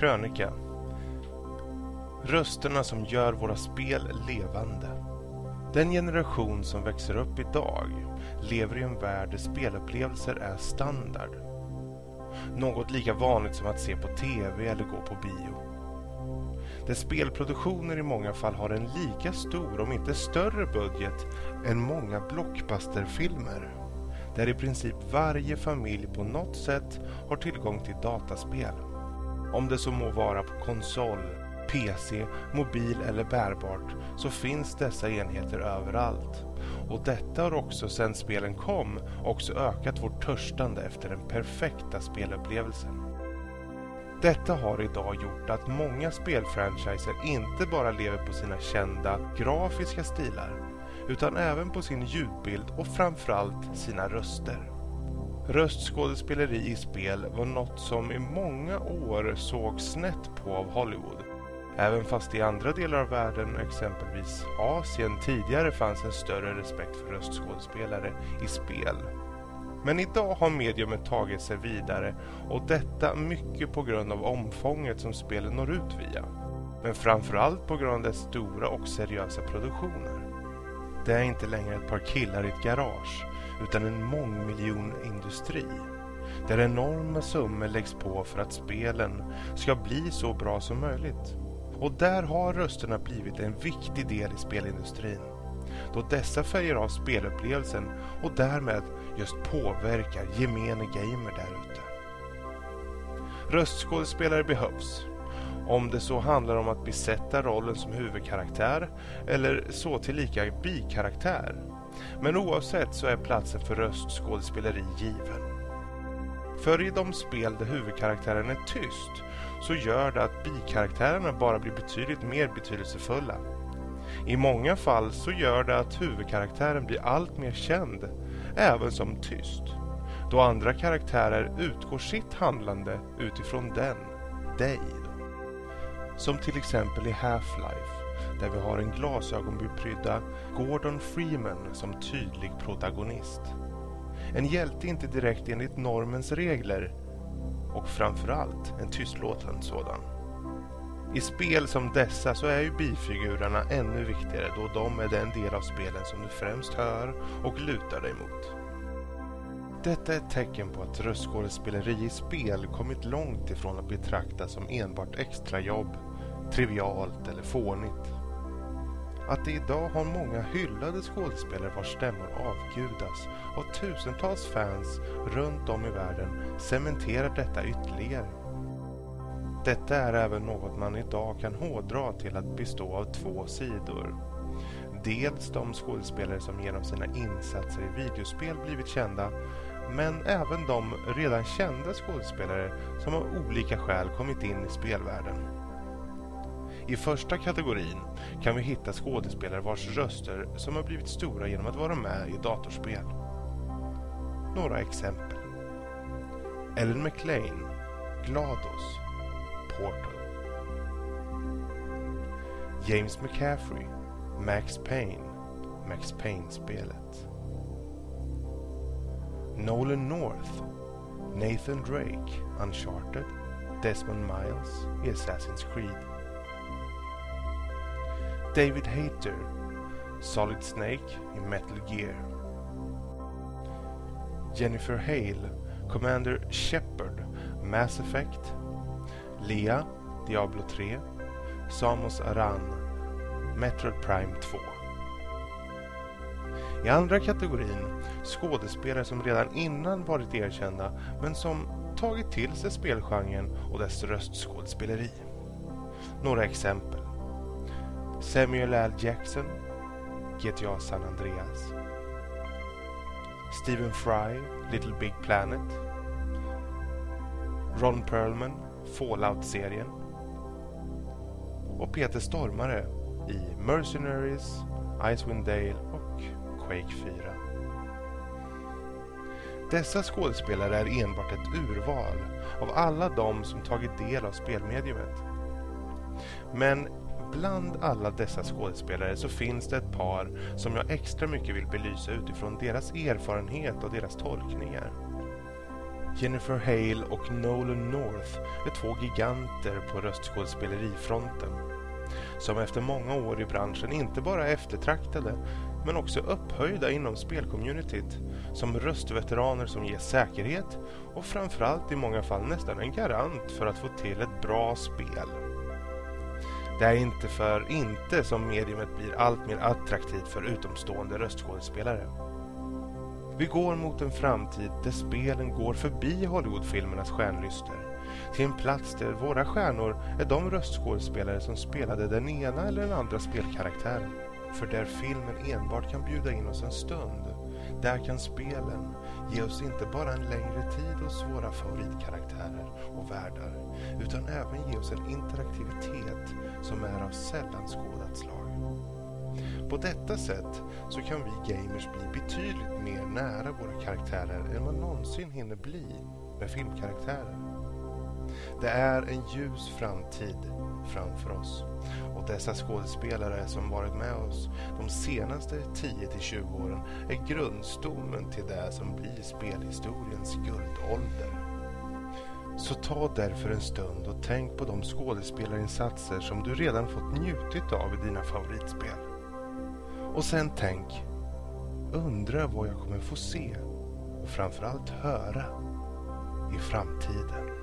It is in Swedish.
Krönika Rösterna som gör våra spel levande. Den generation som växer upp idag lever i en värld där spelupplevelser är standard. Något lika vanligt som att se på TV eller gå på bio. Där spelproduktioner i många fall har en lika stor, om inte större budget än många blockbusterfilmer. Där i princip varje familj på något sätt har tillgång till dataspel. Om det så må vara på konsol, PC, mobil eller bärbart så finns dessa enheter överallt. Och detta har också sedan spelen kom också ökat vårt törstande efter den perfekta spelupplevelsen. Detta har idag gjort att många spelfranchiser inte bara lever på sina kända grafiska stilar utan även på sin ljudbild och framförallt sina röster. Röstskådespeleri i spel var något som i många år såg snett på av Hollywood. Även fast i andra delar av världen, exempelvis Asien, tidigare fanns en större respekt för röstskådespelare i spel. Men idag har mediumet tagit sig vidare och detta mycket på grund av omfånget som spelen når ut via. Men framförallt på grund av dess stora och seriösa produktioner. Det är inte längre ett par killar i ett garage utan en mångmiljonindustri där enorma summor läggs på för att spelen ska bli så bra som möjligt. Och där har rösterna blivit en viktig del i spelindustrin då dessa färger av spelupplevelsen och därmed just påverkar gemene gamer där ute. Röstskådespelare behövs. Om det så handlar om att besätta rollen som huvudkaraktär eller så tillika bikaraktär. Men oavsett så är platsen för röstskådespeleri given. För i de spel där huvudkaraktären är tyst så gör det att bikaraktärerna bara blir betydligt mer betydelsefulla. I många fall så gör det att huvudkaraktären blir allt mer känd, även som tyst. Då andra karaktärer utgår sitt handlande utifrån den, dig. Som till exempel i Half-Life, där vi har en glasögonbeprydda Gordon Freeman som tydlig protagonist. En hjälte inte direkt enligt normens regler och framförallt en tystlåten sådan. I spel som dessa så är ju bifigurerna ännu viktigare då de är den del av spelen som du främst hör och lutar dig mot. Detta är ett tecken på att röstskådespeleri i spel kommit långt ifrån att betraktas som enbart extrajobb, trivialt eller fånigt. Att det idag har många hyllade skådespelare vars stämmor avgudas av tusentals fans runt om i världen cementerar detta ytterligare. Detta är även något man idag kan hårdra till att bestå av två sidor. Dels de skådespelare som genom sina insatser i videospel blivit kända men även de redan kända skådespelare som av olika skäl kommit in i spelvärlden. I första kategorin kan vi hitta skådespelare vars röster som har blivit stora genom att vara med i datorspel. Några exempel. Ellen McLean, GLaDOS, Portal. James McCaffrey, Max Payne, Max Payne-spelet. Nolan North, Nathan Drake, Uncharted, Desmond Miles i Assassin's Creed. David Hayter, Solid Snake i Metal Gear. Jennifer Hale, Commander Shepard, Mass Effect. Lea, Diablo 3. Samus Aran, Metroid Prime 2. I andra kategorin skådespelare som redan innan varit erkända men som tagit till sig spelgenren och dess röstskådespeleri. Några exempel. Samuel L. Jackson, GTA San Andreas. Stephen Fry, Little Big Planet. Ron Perlman, Fallout-serien. Och Peter Stormare i Mercenaries, Icewind Dale och Quake 4. Dessa skådespelare är enbart ett urval av alla de som tagit del av spelmediumet. Men bland alla dessa skådespelare så finns det ett par som jag extra mycket vill belysa utifrån deras erfarenhet och deras tolkningar. Jennifer Hale och Nolan North är två giganter på röstskådespelerifronten som efter många år i branschen inte bara är eftertraktade men också upphöjda inom spelcommunityt som röstveteraner som ger säkerhet och framförallt i många fall nästan en garant för att få till ett bra spel. Det är inte för inte som mediumet blir allt mer attraktivt för utomstående röstskådespelare. Vi går mot en framtid där spelen går förbi Hollywoodfilmernas stjärnlyster till en plats där våra stjärnor är de röstskådespelare som spelade den ena eller den andra spelkaraktären. För där filmen enbart kan bjuda in oss en stund, där kan spelen ge oss inte bara en längre tid hos våra favoritkaraktärer och världar, utan även ge oss en interaktivitet som är av sällan skådat slag. På detta sätt så kan vi gamers bli betydligt mer nära våra karaktärer än vad någonsin hinner bli med filmkaraktärer. Det är en ljus framtid framför oss och dessa skådespelare som varit med oss de senaste 10-20 åren är grundstommen till det som blir spelhistoriens guldålder. Så ta därför en stund och tänk på de skådespelarinsatser som du redan fått njutit av i dina favoritspel. Och sen tänk, undra vad jag kommer få se och framförallt höra i framtiden.